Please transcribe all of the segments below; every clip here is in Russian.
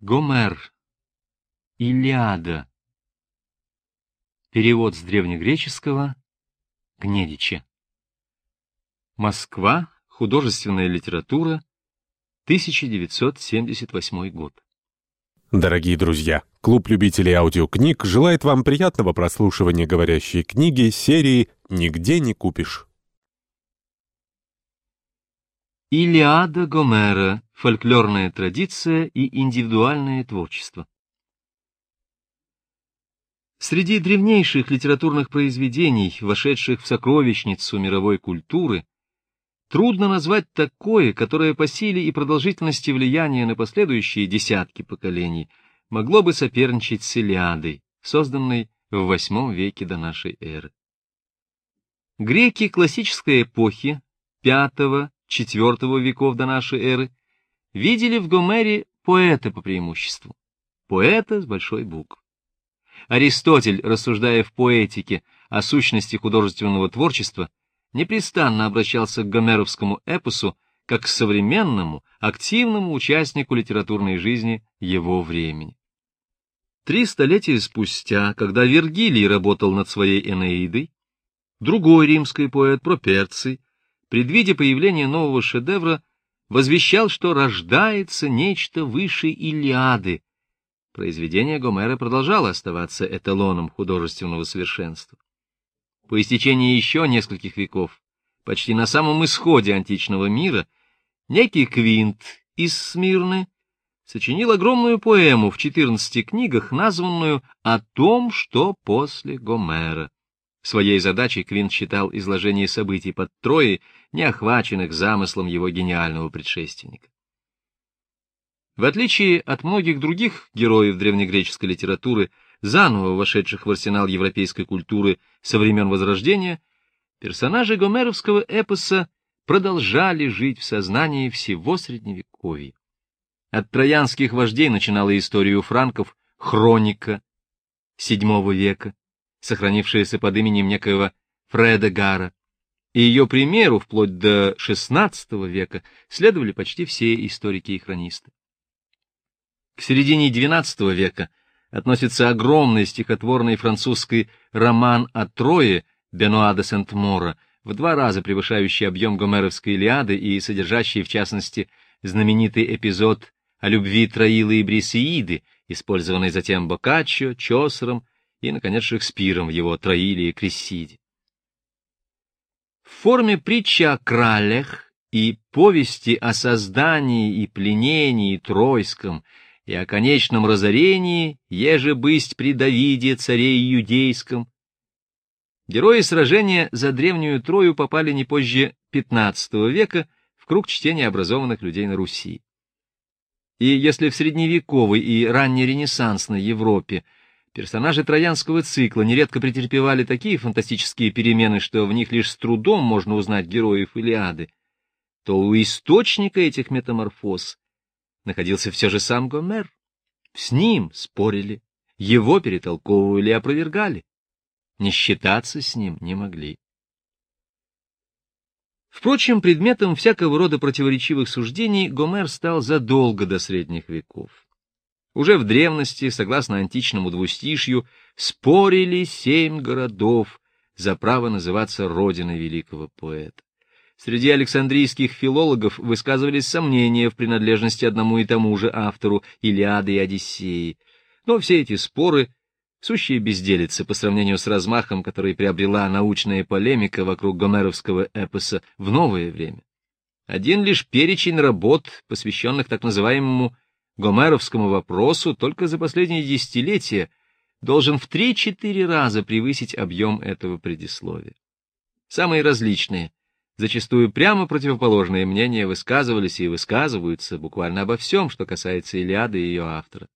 Гомер. Илиада. Перевод с древнегреческого Гнедича. Москва. Художественная литература. 1978 год. Дорогие друзья, клуб любителей аудиокниг желает вам приятного прослушивания говорящей книги серии «Нигде не купишь». Илиада Гомера. Фольклорная традиция и индивидуальное творчество. Среди древнейших литературных произведений, вошедших в сокровищницу мировой культуры, трудно назвать такое, которое по силе и продолжительности влияния на последующие десятки поколений могло бы соперничать с Илиадой, созданной в VIII веке до нашей эры. Греки классической эпохи V IV веков до нашей эры, видели в Гомере поэта по преимуществу, поэта с большой буквы. Аристотель, рассуждая в поэтике о сущности художественного творчества, непрестанно обращался к гомеровскому эпосу как к современному, активному участнику литературной жизни его времени. Три столетия спустя, когда Вергилий работал над своей Энеидой, другой римский поэт Проперций предвидя появление нового шедевра, возвещал, что рождается нечто выше Илиады. Произведение Гомера продолжало оставаться эталоном художественного совершенства. По истечении еще нескольких веков, почти на самом исходе античного мира, некий Квинт из Смирны сочинил огромную поэму в 14 книгах, названную «О том, что после Гомера». Своей задачей Квинт считал изложение событий под Троей, не охваченных замыслом его гениального предшественника. В отличие от многих других героев древнегреческой литературы, заново вошедших в арсенал европейской культуры со времен Возрождения, персонажи гомеровского эпоса продолжали жить в сознании всего Средневековья. От троянских вождей начинала историю франков хроника VII века, сохранившаяся под именем некоего Фреда Гара, и ее примеру вплоть до XVI века следовали почти все историки и хронисты. К середине XII века относится огромный стихотворный французский роман о Трое Бенуа де Сент-Мора, в два раза превышающий объем гомеровской Илиады и содержащий, в частности, знаменитый эпизод о любви Троилы и Брисеиды, использованный затем Боккаччо, Чосером и, наконец, Шекспиром в его Троиле и Крессиде. В форме притчи о кралях и повести о создании и пленении Тройском и о конечном разорении, еже бысть при Давиде, царе иудейском, герои сражения за древнюю Трою попали не позже XV века в круг чтения образованных людей на Руси. И если в средневековой и раннеренессансной Европе Персонажи троянского цикла нередко претерпевали такие фантастические перемены, что в них лишь с трудом можно узнать героев Илиады, то у источника этих метаморфоз находился все же сам Гомер. С ним спорили, его перетолковывали и опровергали. Не считаться с ним не могли. Впрочем, предметом всякого рода противоречивых суждений Гомер стал задолго до средних веков. Уже в древности, согласно античному двустишью, спорили семь городов за право называться родиной великого поэта. Среди александрийских филологов высказывались сомнения в принадлежности одному и тому же автору Илиады и Одиссеи. Но все эти споры — сущие безделицы по сравнению с размахом, который приобрела научная полемика вокруг гомеровского эпоса в новое время. Один лишь перечень работ, посвященных так называемому гомеровскому вопросу только за последние десятилетия должен в три-четыре раза превысить объем этого предисловия. Самые различные, зачастую прямо противоположные мнения высказывались и высказываются буквально обо всем, что касается Илиады и ее автора.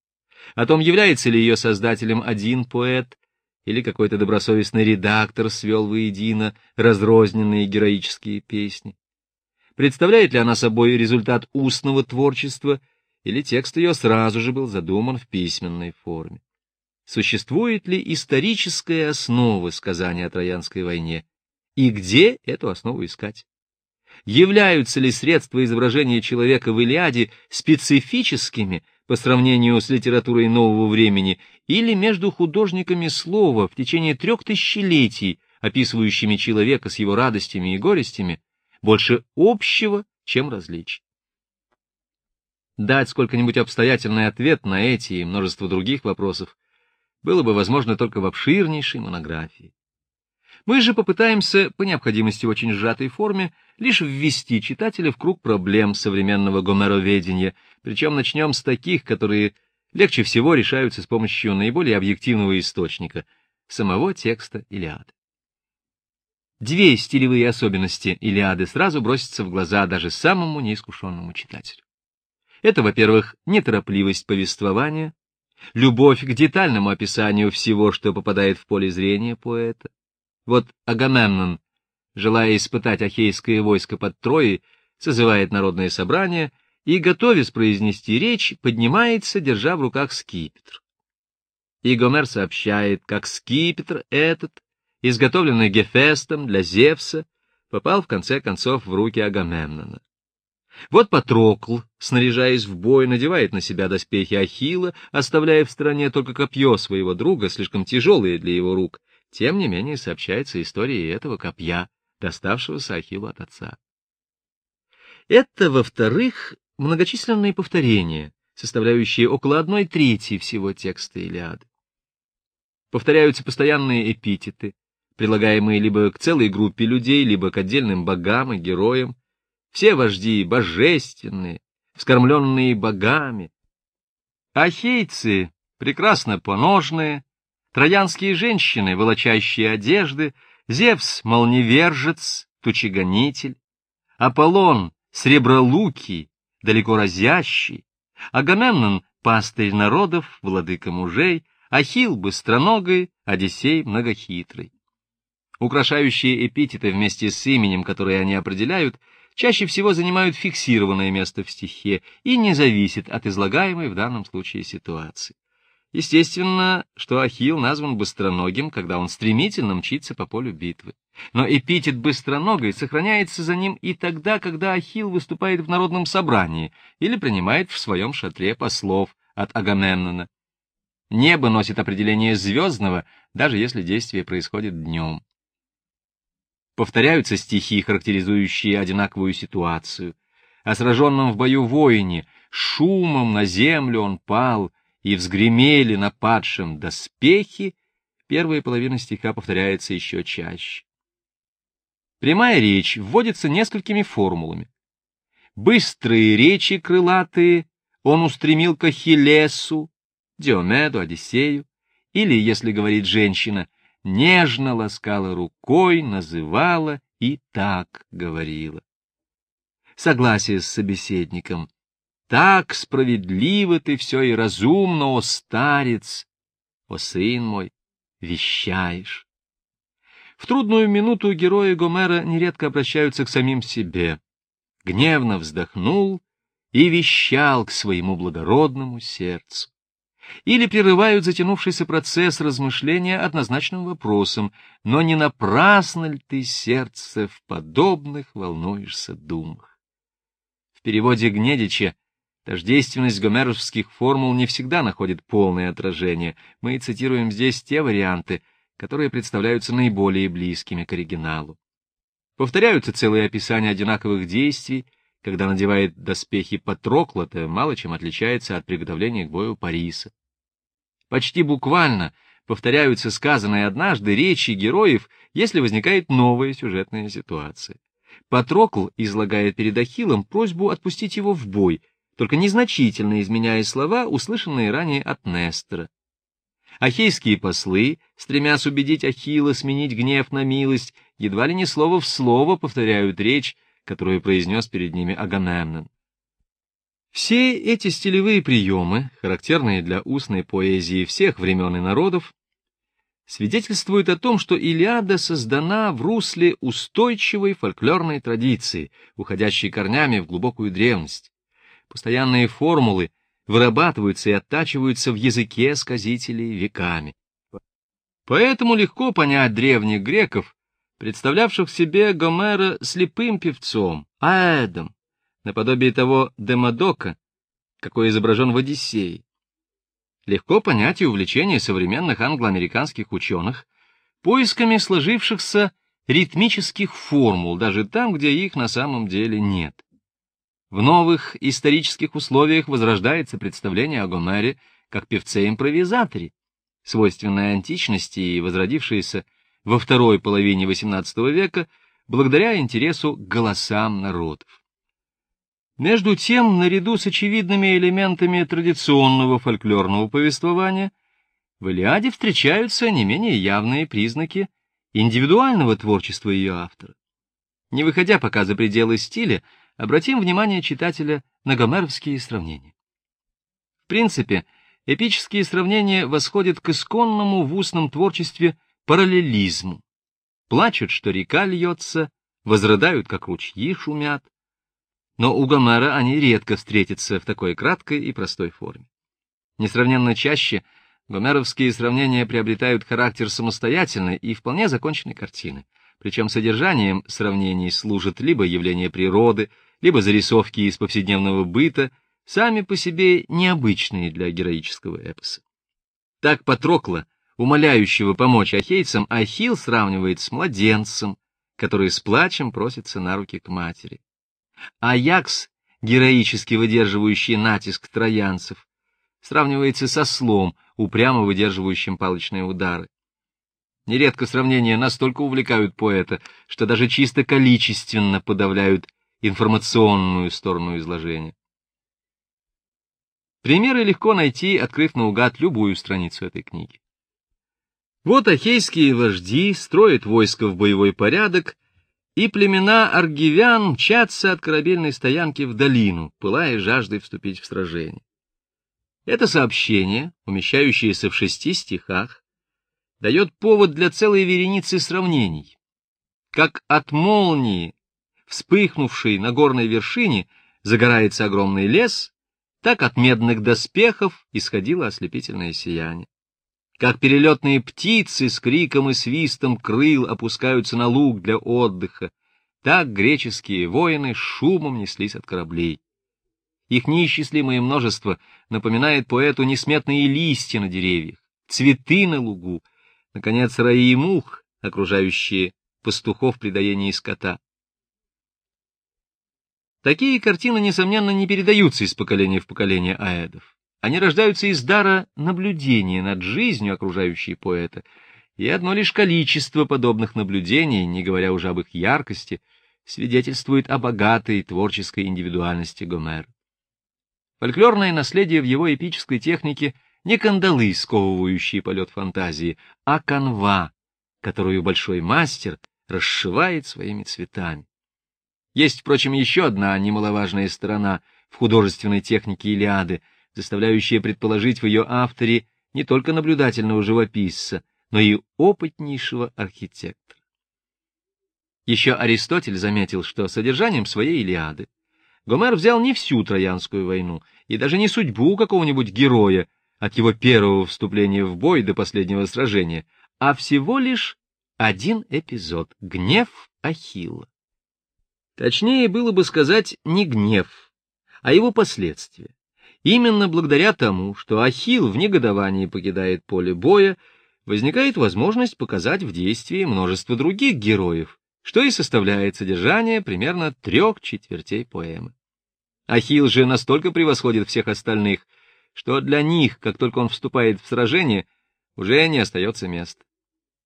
О том, является ли ее создателем один поэт, или какой-то добросовестный редактор свел воедино разрозненные героические песни. Представляет ли она собой результат устного творчества или текст ее сразу же был задуман в письменной форме. Существует ли историческая основа сказания о Троянской войне, и где эту основу искать? Являются ли средства изображения человека в Илиаде специфическими, по сравнению с литературой нового времени, или между художниками слова в течение трех тысячелетий, описывающими человека с его радостями и горестями, больше общего, чем различий. Дать сколько-нибудь обстоятельный ответ на эти и множество других вопросов было бы возможно только в обширнейшей монографии. Мы же попытаемся, по необходимости в очень сжатой форме, лишь ввести читателя в круг проблем современного гомероведения, причем начнем с таких, которые легче всего решаются с помощью наиболее объективного источника — самого текста Илиады. Две стилевые особенности Илиады сразу бросятся в глаза даже самому неискушенному читателю. Это, во-первых, неторопливость повествования, любовь к детальному описанию всего, что попадает в поле зрения поэта. Вот Агамемнон, желая испытать ахейское войско под Троей, созывает народное собрание и, готовясь произнести речь, поднимается, держа в руках скипетр. И Гомер сообщает, как скипетр этот, изготовленный Гефестом для Зевса, попал в конце концов в руки Агамемнона. Вот Патрокл, снаряжаясь в бой, надевает на себя доспехи Ахилла, оставляя в стороне только копье своего друга, слишком тяжелое для его рук. Тем не менее сообщается история этого копья, доставшегося Ахиллу от отца. Это, во-вторых, многочисленные повторения, составляющие около одной трети всего текста Илиады. Повторяются постоянные эпитеты, прилагаемые либо к целой группе людей, либо к отдельным богам и героям, все вожди божественные, вскормленные богами. Ахейцы, прекрасно поножные, троянские женщины, волочащие одежды, Зевс — молневержец, тучегонитель, Аполлон — сребролукий, далеко разящий, Агамемнон — пастырь народов, владыка мужей, Ахилл — быстроногой, Одиссей — многохитрый. Украшающие эпитеты вместе с именем, которые они определяют, чаще всего занимают фиксированное место в стихе и не зависят от излагаемой в данном случае ситуации. Естественно, что Ахилл назван быстроногим, когда он стремительно мчится по полю битвы. Но эпитет быстроногой сохраняется за ним и тогда, когда Ахилл выступает в народном собрании или принимает в своем шатре послов от Агамемнона. Небо носит определение звездного, даже если действие происходит днем. Повторяются стихи, характеризующие одинаковую ситуацию. О сраженном в бою воине, шумом на землю он пал, и взгремели на падшем доспехи, первая половина стиха повторяется еще чаще. Прямая речь вводится несколькими формулами. Быстрые речи крылатые он устремил к Ахиллесу, Диомеду, Одиссею, или, если говорит женщина, нежно ласкала рукой, называла и так говорила. Согласие с собеседником. Так справедливо ты все и разумно, о старец, о сын мой, вещаешь. В трудную минуту герои Гомера нередко обращаются к самим себе. Гневно вздохнул и вещал к своему благородному сердцу или прерывают затянувшийся процесс размышления однозначным вопросом, но не напрасно ли ты, сердце, в подобных волнуешься думах? В переводе Гнедича тождественность гомеровских формул не всегда находит полное отражение. Мы цитируем здесь те варианты, которые представляются наиболее близкими к оригиналу. Повторяются целые описания одинаковых действий, когда надевает доспехи Патроклота, мало чем отличается от приготовления к бою Париса. Почти буквально повторяются сказанные однажды речи героев, если возникает новая сюжетная ситуация. Патрокл излагает перед Ахиллом просьбу отпустить его в бой, только незначительно изменяя слова, услышанные ранее от Нестора. Ахейские послы, стремясь убедить Ахилла сменить гнев на милость, едва ли не слово в слово повторяют речь, которую произнес перед ними Агамемнон. Все эти стилевые приемы, характерные для устной поэзии всех времен и народов, свидетельствуют о том, что Илиада создана в русле устойчивой фольклорной традиции, уходящей корнями в глубокую древность. Постоянные формулы вырабатываются и оттачиваются в языке сказителей веками. Поэтому легко понять древних греков, представлявших себе Гомера слепым певцом, аэдом, наподобие того Демодока, какой изображен в «Одиссее». Легко понять и увлечение современных англо-американских ученых поисками сложившихся ритмических формул, даже там, где их на самом деле нет. В новых исторических условиях возрождается представление о Гомере как певце-импровизаторе, свойственное античности и возродившееся во второй половине XVIII века благодаря интересу к голосам народов. Между тем, наряду с очевидными элементами традиционного фольклорного повествования, в Илиаде встречаются не менее явные признаки индивидуального творчества ее автора. Не выходя пока за пределы стиля, обратим внимание читателя на гомеровские сравнения. В принципе, эпические сравнения восходят к исконному в устном творчестве параллелизму. Плачут, что река льется, возрыдают, как ручьи шумят. Но у Гомера они редко встретятся в такой краткой и простой форме. Несравненно чаще — Гомеровские сравнения приобретают характер самостоятельной и вполне законченной картины, причем содержанием сравнений служат либо явления природы, либо зарисовки из повседневного быта, сами по себе необычные для героического эпоса. Так Патрокла, умоляющего помочь ахейцам, Ахилл сравнивает с младенцем, который с плачем просится на руки к матери. Аякс, героически выдерживающий натиск троянцев, сравнивается со слом, упрямо выдерживающим палочные удары. Нередко сравнения настолько увлекают поэта, что даже чисто количественно подавляют информационную сторону изложения. Примеры легко найти, открыв наугад любую страницу этой книги. Вот ахейские вожди строят войско в боевой порядок, и племена аргивян мчатся от корабельной стоянки в долину, пылая жаждой вступить в сражение. Это сообщение, умещающееся в шести стихах, дает повод для целой вереницы сравнений. Как от молнии, вспыхнувшей на горной вершине, загорается огромный лес, так от медных доспехов исходило ослепительное сияние. Как перелетные птицы с криком и свистом крыл опускаются на луг для отдыха, так греческие воины шумом неслись от кораблей. Их неисчислимое множество напоминает поэту несметные листья на деревьях, цветы на лугу, наконец, раи и мух, окружающие пастухов при доении скота. Такие картины, несомненно, не передаются из поколения в поколение аэдов. Они рождаются из дара наблюдения над жизнью окружающей поэта, и одно лишь количество подобных наблюдений, не говоря уже об их яркости, свидетельствует о богатой творческой индивидуальности Гомера. Фольклорное наследие в его эпической технике не кандалы, сковывающие полет фантазии, а канва, которую большой мастер расшивает своими цветами. Есть, впрочем, еще одна немаловажная сторона в художественной технике Илиады, заставляющая предположить в ее авторе не только наблюдательного живописца, но и опытнейшего архитектора. Еще Аристотель заметил, что содержанием своей Илиады Гомер взял не всю Троянскую войну и даже не судьбу какого-нибудь героя от его первого вступления в бой до последнего сражения, а всего лишь один эпизод — гнев Ахилла. Точнее было бы сказать не гнев, а его последствия. Именно благодаря тому, что Ахилл в негодовании покидает поле боя, возникает возможность показать в действии множество других героев, что и составляет содержание примерно трех четвертей поэмы. Ахилл же настолько превосходит всех остальных, что для них, как только он вступает в сражение, уже не остается места.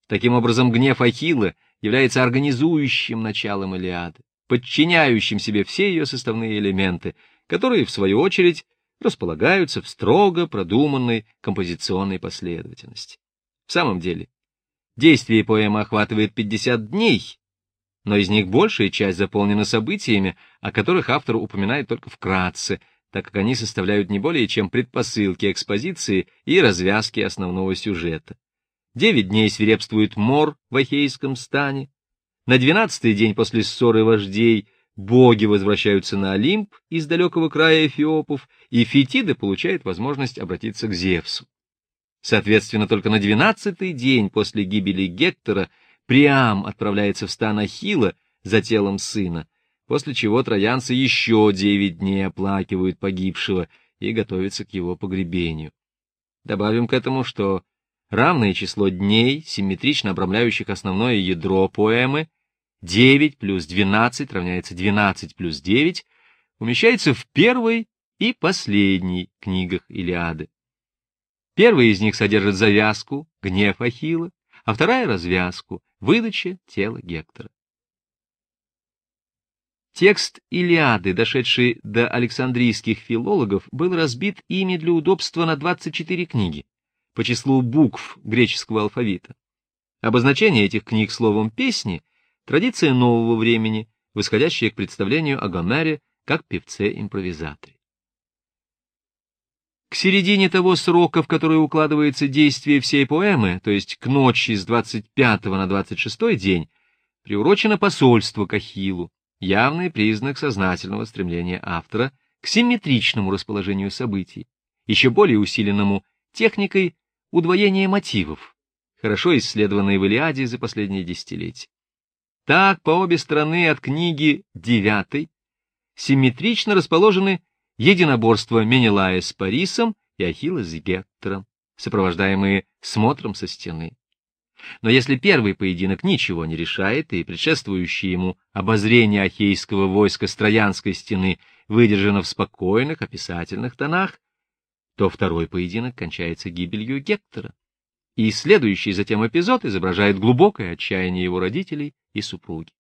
Таким образом, гнев Ахилла является организующим началом Илиады, подчиняющим себе все ее составные элементы, которые, в свою очередь, располагаются в строго продуманной композиционной последовательности. В самом деле, действие поэмы охватывает 50 дней, но из них большая часть заполнена событиями, о которых автор упоминает только вкратце, так как они составляют не более чем предпосылки экспозиции и развязки основного сюжета. Девять дней свирепствует мор в Ахейском стане. На двенадцатый день после ссоры вождей боги возвращаются на Олимп из далекого края эфиопов, и Фетида получает возможность обратиться к Зевсу. Соответственно, только на двенадцатый день после гибели Гектора — Приам отправляется в стан Ахила за телом сына, после чего троянцы еще девять дней оплакивают погибшего, и готовится к его погребению. Добавим к этому, что равное число дней, симметрично обрамляющих основное ядро поэмы, 9 плюс 12 равняется 12 плюс 9, умещается в первой и последней книгах Илиады. Первая из них содержит завязку, гнев Ахилла, а вторая — развязку, выдача тела Гектора. Текст Илиады, дошедший до александрийских филологов, был разбит ими для удобства на 24 книги по числу букв греческого алфавита. Обозначение этих книг словом «песни» — традиция нового времени, восходящая к представлению о Гомере как певце-импровизаторе. К середине того срока, в который укладывается действие всей поэмы, то есть к ночи с 25 на 26 день, приурочено посольство к Ахиллу, явный признак сознательного стремления автора к симметричному расположению событий, еще более усиленному техникой удвоения мотивов, хорошо исследованной в Илиаде за последние десятилетия. Так, по обе стороны от книги девятой симметрично расположены единоборства Менелая с Парисом и Ахилла с Гектором, сопровождаемые смотром со стены. Но если первый поединок ничего не решает, и предшествующее ему обозрение ахейского войска с Троянской стены выдержано в спокойных описательных тонах, то второй поединок кончается гибелью Гектора, и следующий затем эпизод изображает глубокое отчаяние его родителей и супруги.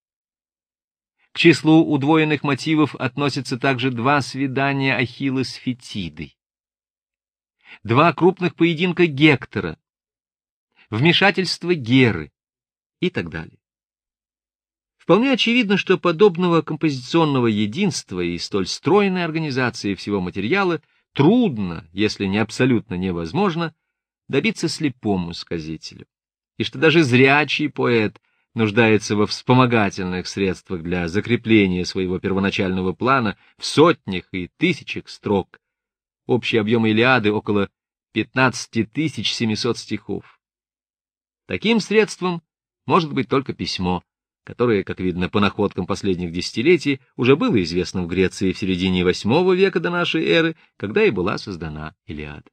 К числу удвоенных мотивов относятся также два свидания Ахилла с Фетидой, два крупных поединка Гектора, вмешательство Геры и так далее. Вполне очевидно, что подобного композиционного единства и столь стройной организации всего материала трудно, если не абсолютно невозможно, добиться слепому сказителю, и что даже зрячий поэт нуждается во вспомогательных средствах для закрепления своего первоначального плана в сотнях и тысячах строк. Общий объем Илиады около 15 700 стихов. Таким средством может быть только письмо, которое, как видно по находкам последних десятилетий, уже было известно в Греции в середине VIII века до нашей эры, когда и была создана Илиада.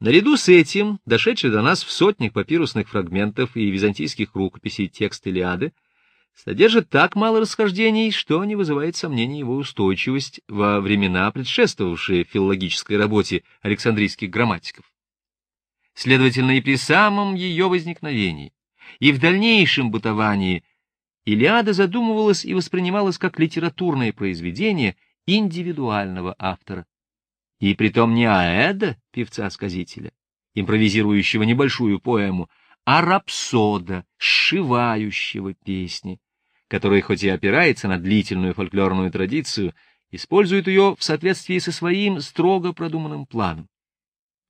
Наряду с этим, дошедший до нас в сотнях папирусных фрагментов и византийских рукописей текст Илиады, содержит так мало расхождений, что не вызывает сомнений его устойчивость во времена, предшествовавшие филологической работе александрийских грамматиков. Следовательно, и при самом ее возникновении, и в дальнейшем бытовании Илиада задумывалась и воспринималась как литературное произведение индивидуального автора. И притом не Аэда, певца-сказителя, импровизирующего небольшую поэму, а рапсода, сшивающего песни, который хоть и опирается на длительную фольклорную традицию, использует ее в соответствии со своим строго продуманным планом.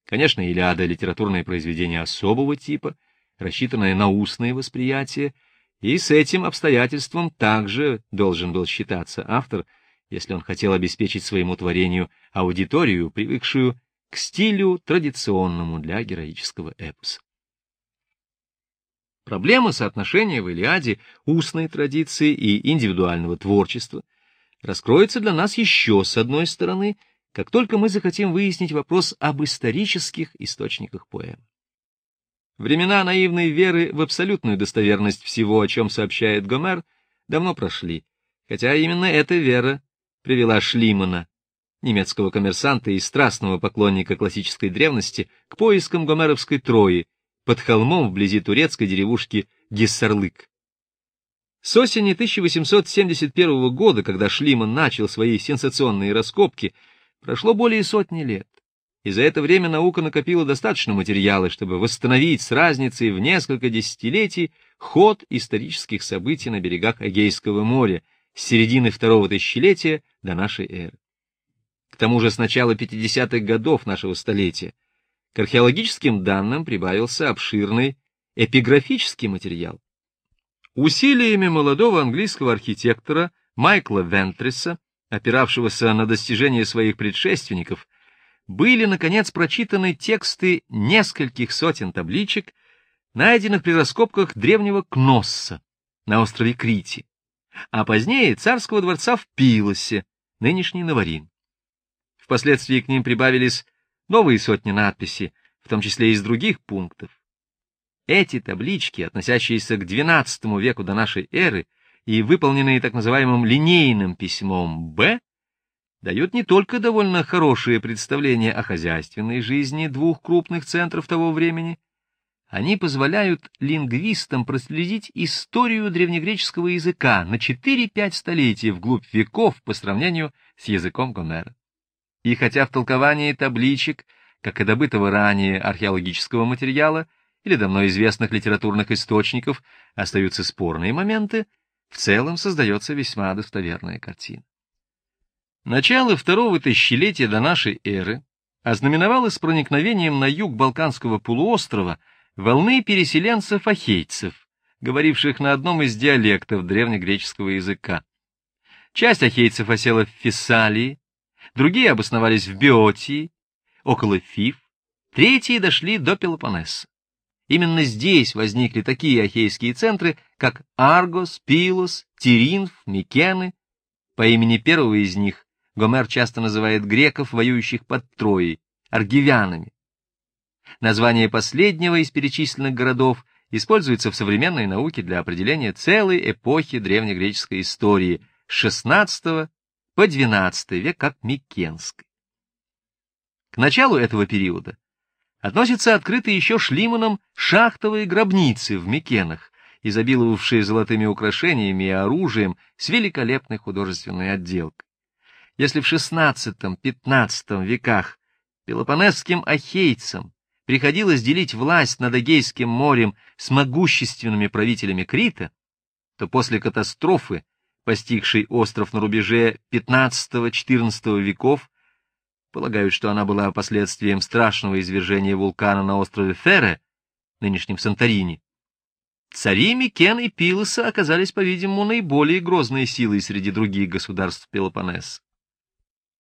Конечно, Илиада — литературное произведение особого типа, рассчитанное на устное восприятие, и с этим обстоятельством также должен был считаться автор, если он хотел обеспечить своему творению аудиторию, привыкшую к стилю традиционному для героического эпоса. Проблема соотношения в Илиаде устной традиции и индивидуального творчества раскроется для нас еще с одной стороны — как только мы захотим выяснить вопрос об исторических источниках поэмы. Времена наивной веры в абсолютную достоверность всего, о чем сообщает Гомер, давно прошли, хотя именно эта вера привела Шлимана, немецкого коммерсанта и страстного поклонника классической древности, к поискам гомеровской Трои под холмом вблизи турецкой деревушки Гессарлык. С осени 1871 года, когда Шлиман начал свои сенсационные раскопки, Прошло более сотни лет, и за это время наука накопила достаточно материала, чтобы восстановить с разницей в несколько десятилетий ход исторических событий на берегах Эгейского моря с середины второго тысячелетия до нашей эры. К тому же с начала 50-х годов нашего столетия к археологическим данным прибавился обширный эпиграфический материал. Усилиями молодого английского архитектора Майкла Вентриса опиравшегося на достижения своих предшественников, были, наконец, прочитаны тексты нескольких сотен табличек, найденных при раскопках древнего Кносса на острове Крити, а позднее царского дворца в Пилосе, нынешний Наварин. Впоследствии к ним прибавились новые сотни надписей, в том числе из других пунктов. Эти таблички, относящиеся к XII веку до нашей эры и выполненные так называемым линейным письмом «Б», дают не только довольно хорошее представление о хозяйственной жизни двух крупных центров того времени, они позволяют лингвистам проследить историю древнегреческого языка на 4-5 столетий вглубь веков по сравнению с языком Гомера. И хотя в толковании табличек, как и добытого ранее археологического материала или давно известных литературных источников, остаются спорные моменты, в целом создается весьма достоверная картина. Начало второго тысячелетия до нашей эры ознаменовалось проникновением на юг Балканского полуострова волны переселенцев-ахейцев, говоривших на одном из диалектов древнегреческого языка. Часть ахейцев осела в Фессалии, другие обосновались в Биотии, около Фив, третьи дошли до Пелопоннеса. Именно здесь возникли такие ахейские центры, как Аргос, Пилос, Тиринф, Микены. По имени первого из них Гомер часто называет греков, воюющих под Троей, аргивянами. Название последнего из перечисленных городов используется в современной науке для определения целой эпохи древнегреческой истории с XVI по XII век как Микенской. К началу этого периода относятся открытые еще Шлиманом шахтовые гробницы в Микенах, изобиловавшие золотыми украшениями и оружием с великолепной художественной отделкой. Если в XVI-XV веках пелопонесским ахейцам приходилось делить власть над Эгейским морем с могущественными правителями Крита, то после катастрофы, постигшей остров на рубеже XV-XIV веков, полагают, что она была последствием страшного извержения вулкана на острове Ферре, нынешнем Санторини, цари Микен и Пилоса оказались, по-видимому, наиболее грозной силой среди других государств Пелопоннеса.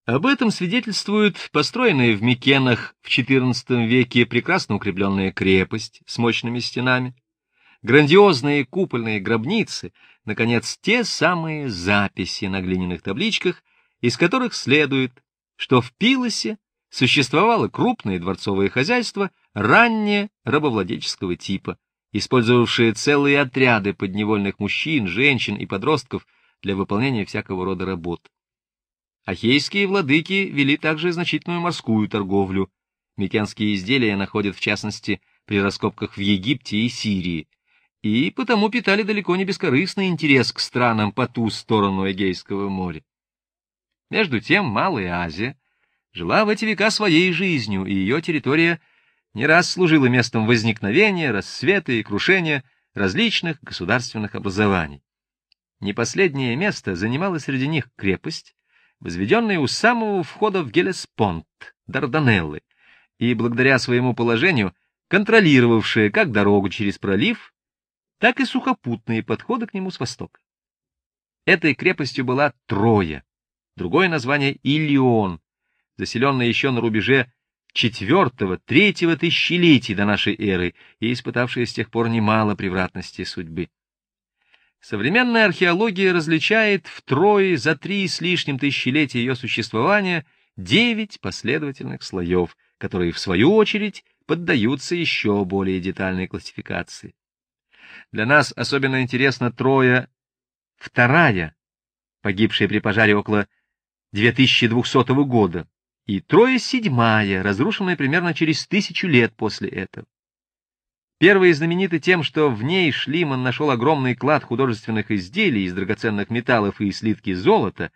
Об этом свидетельствует построенная в Микенах в XIV веке прекрасно укрепленная крепость с мощными стенами, грандиозные купольные гробницы, наконец, те самые записи на глиняных табличках, из которых следует, что в Пилосе существовало крупное дворцовое хозяйство раннее рабовладельческого типа, использовавшее целые отряды подневольных мужчин, женщин и подростков для выполнения всякого рода работ. Ахейские владыки вели также значительную морскую торговлю. Микенские изделия находят, в частности, при раскопках в Египте и Сирии, и потому питали далеко не бескорыстный интерес к странам по ту сторону Эгейского моря. Между тем Малая Азия жила в эти века своей жизнью, и ее территория не раз служила местом возникновения, расцвета и крушения различных государственных образований. Не последнее место занимала среди них крепость, возведенная у самого входа в Гелеспонт, Дарданеллы, и благодаря своему положению контролировавшая как дорогу через пролив, так и сухопутные подходы к нему с востока. Этой крепостью была Троя, другое название Илион, заселенная еще на рубеже четвертого-третьего тысячелетий до нашей эры и испытавшая с тех пор немало превратностей судьбы. Современная археология различает втрое за три с лишним тысячелетия ее существования девять последовательных слоев, которые, в свою очередь, поддаются еще более детальной классификации. Для нас особенно интересна Троя вторая, погибшая при пожаре около 2200 года, и Троя седьмая, разрушенная примерно через тысячу лет после этого. Первый знамениты тем, что в ней Шлиман нашел огромный клад художественных изделий из драгоценных металлов и слитки золота.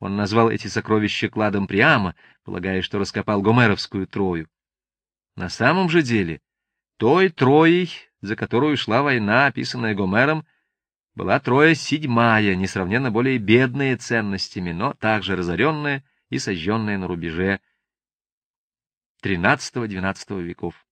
Он назвал эти сокровища кладом Приама, полагая, что раскопал Гомеровскую Трою. На самом же деле, той Троей, за которую шла война, описанная Гомером, была Троя седьмая, несравненно более бедная ценностями, но также разоренная и сожженная на рубеже XIII-XII веков.